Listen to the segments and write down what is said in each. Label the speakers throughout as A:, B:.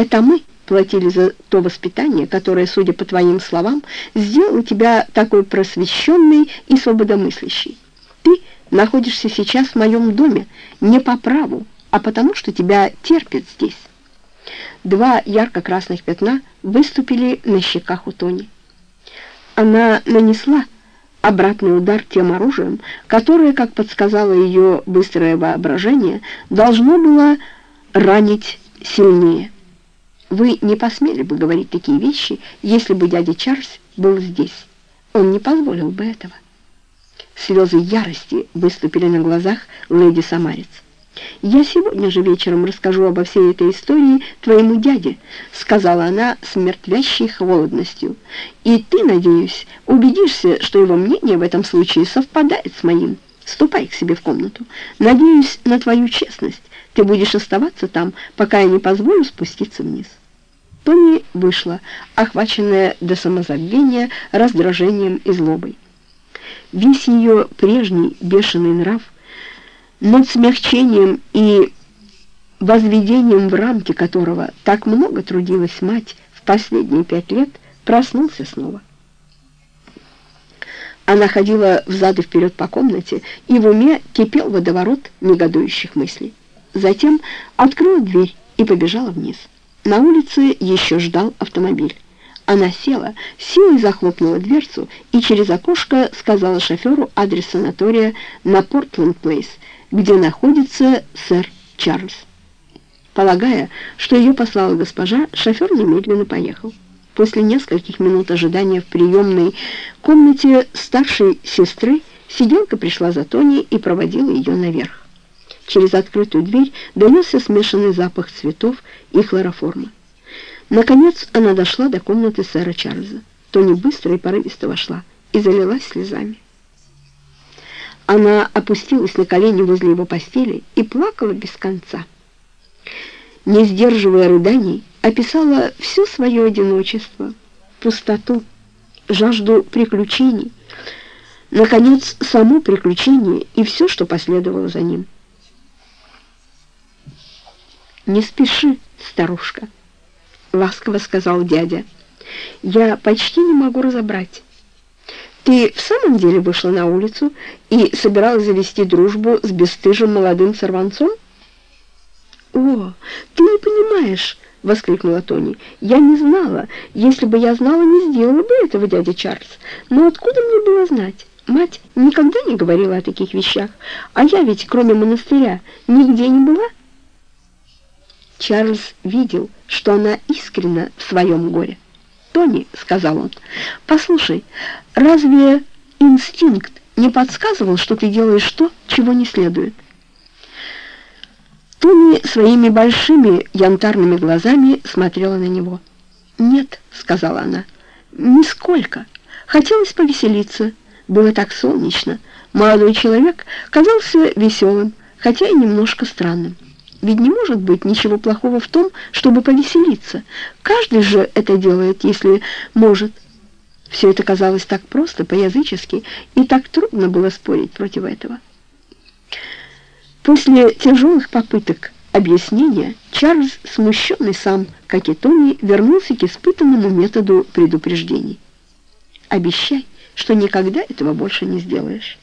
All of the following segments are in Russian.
A: Это мы платили за то воспитание, которое, судя по твоим словам, сделало тебя такой просвещенной и свободомыслящей. Ты находишься сейчас в моем доме не по праву, а потому что тебя терпят здесь. Два ярко-красных пятна выступили на щеках у Тони. Она нанесла обратный удар тем оружием, которое, как подсказало ее быстрое воображение, должно было ранить сильнее. Вы не посмели бы говорить такие вещи, если бы дядя Чарльз был здесь. Он не позволил бы этого. Слезы ярости выступили на глазах леди Самарец. «Я сегодня же вечером расскажу обо всей этой истории твоему дяде», сказала она с мертвящей холодностью. «И ты, надеюсь, убедишься, что его мнение в этом случае совпадает с моим. Ступай к себе в комнату. Надеюсь на твою честность. Ты будешь оставаться там, пока я не позволю спуститься вниз». Тони вышла, охваченная до самозабвения раздражением и злобой. Весь ее прежний бешеный нрав над смягчением и возведением в рамки которого так много трудилась мать в последние пять лет, проснулся снова. Она ходила взад и вперед по комнате, и в уме кипел водоворот негодующих мыслей. Затем открыла дверь и побежала вниз. На улице еще ждал автомобиль. Она села, силой захлопнула дверцу и через окошко сказала шоферу адрес санатория на Портленд-Плейс, где находится сэр Чарльз. Полагая, что ее послала госпожа, шофер немедленно поехал. После нескольких минут ожидания в приемной комнате старшей сестры сиделка пришла за Тони и проводила ее наверх. Через открытую дверь донесся смешанный запах цветов и хлороформа. Наконец она дошла до комнаты сэра Чарльза. Тони быстро и порывисто вошла и залилась слезами. Она опустилась на колени возле его постели и плакала без конца. Не сдерживая рыданий, описала все свое одиночество, пустоту, жажду приключений, наконец, само приключение и все, что последовало за ним. «Не спеши, старушка», — ласково сказал дядя. «Я почти не могу разобрать. Ты в самом деле вышла на улицу и собиралась завести дружбу с бесстыжим молодым сорванцом?» «О, ты не понимаешь!» — воскликнула Тони. «Я не знала. Если бы я знала, не сделала бы этого, дядя Чарльз. Но откуда мне было знать? Мать никогда не говорила о таких вещах, а я ведь, кроме монастыря, нигде не была». Чарльз видел, что она искренна в своем горе. «Тони», — сказал он, — «послушай, разве инстинкт не подсказывал, что ты делаешь то, чего не следует?» Тони своими большими янтарными глазами смотрела на него. «Нет», — сказала она, — «нисколько. Хотелось повеселиться. Было так солнечно. Молодой человек казался веселым, хотя и немножко странным». Ведь не может быть ничего плохого в том, чтобы повеселиться. Каждый же это делает, если может. Все это казалось так просто, по-язычески, и так трудно было спорить против этого. После тяжелых попыток объяснения, Чарльз, смущенный сам, как и Тони, вернулся к испытанному методу предупреждений. «Обещай, что никогда этого больше не сделаешь».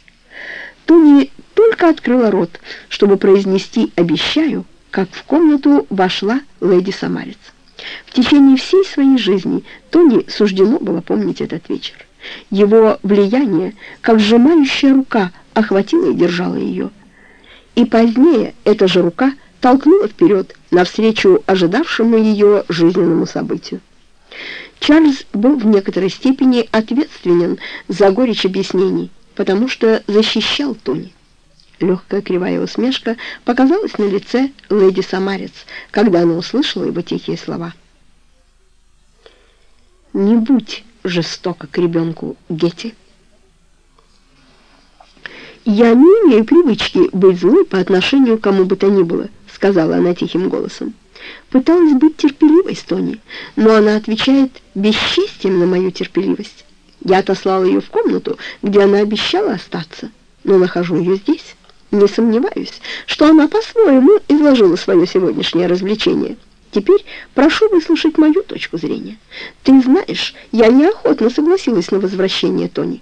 A: Тони только открыла рот, чтобы произнести «обещаю», как в комнату вошла леди Самарец. В течение всей своей жизни Тони суждено было помнить этот вечер. Его влияние, как сжимающая рука, охватило и держало ее. И позднее эта же рука толкнула вперед, навстречу ожидавшему ее жизненному событию. Чарльз был в некоторой степени ответственен за горечь объяснений, потому что защищал Тони. Легкая кривая усмешка показалась на лице леди Самарец, когда она услышала его тихие слова. «Не будь жестоко к ребенку, Гетти». «Я не имею привычки быть злой по отношению к кому бы то ни было», сказала она тихим голосом. Пыталась быть терпеливой с Тони, но она отвечает бесчестием на мою терпеливость. Я отослала ее в комнату, где она обещала остаться, но нахожу ее здесь. Не сомневаюсь, что она по-своему изложила свое сегодняшнее развлечение. теперь прошу выслушать мою точку зрения. Ты знаешь, я неохотно согласилась на возвращение Тони.